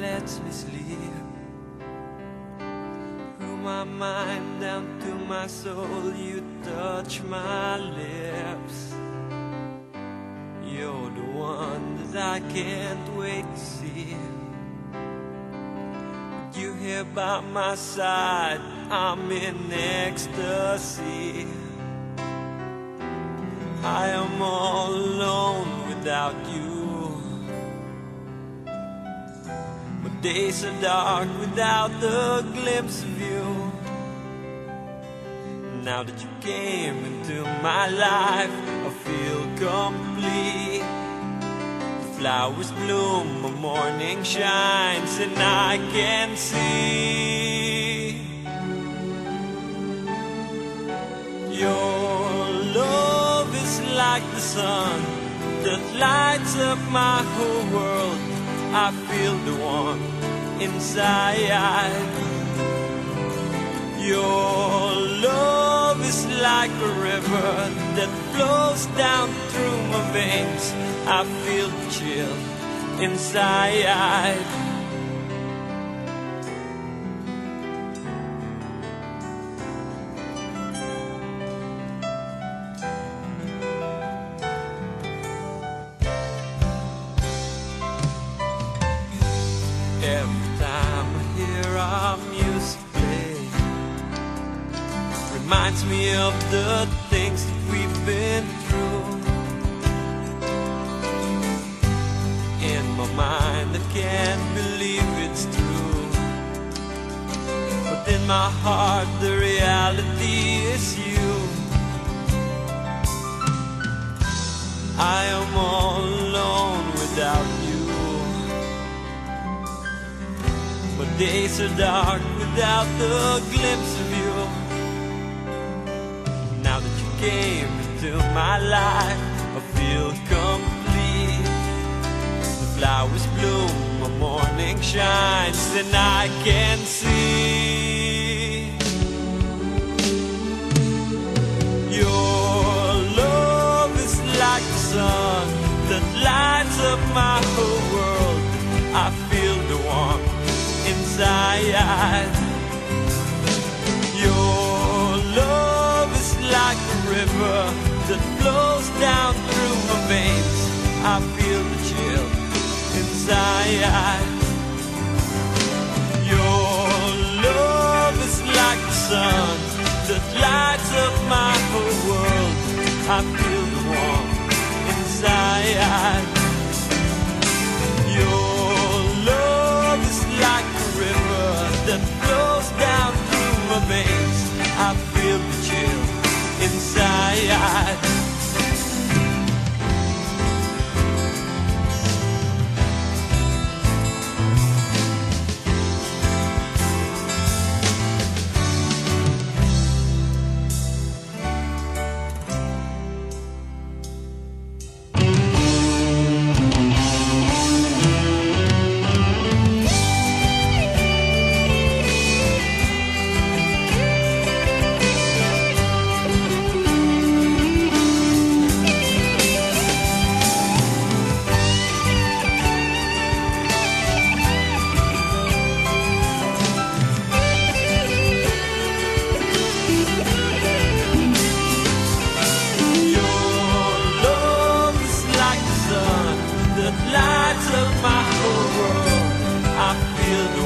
lets me sleep. Through my mind down to my soul, you touch my lips. You're the one that I can't wait to see. You here by my side, I'm in ecstasy. I am all alone without you. Days are dark without the glimpse of you. Now that you came into my life, I feel complete. The flowers bloom, the morning shines, and I can see your love is like the sun that lights up my whole world. I feel the warmth inside. Your love is like a river that flows down through my veins. I feel the chill inside. Reminds me of the things that we've been through. In my mind, I can't believe it's true. But in my heart, the reality is you. I am all alone without you. My days are dark without the glimpse of came into my life, I feel complete. The flowers bloom, my morning shines, and I can see your love is like the sun that lights up my whole river that flows down through my veins. I feel the chill inside. Your love is like the sun that lights up my whole world. I feel the warmth inside. You.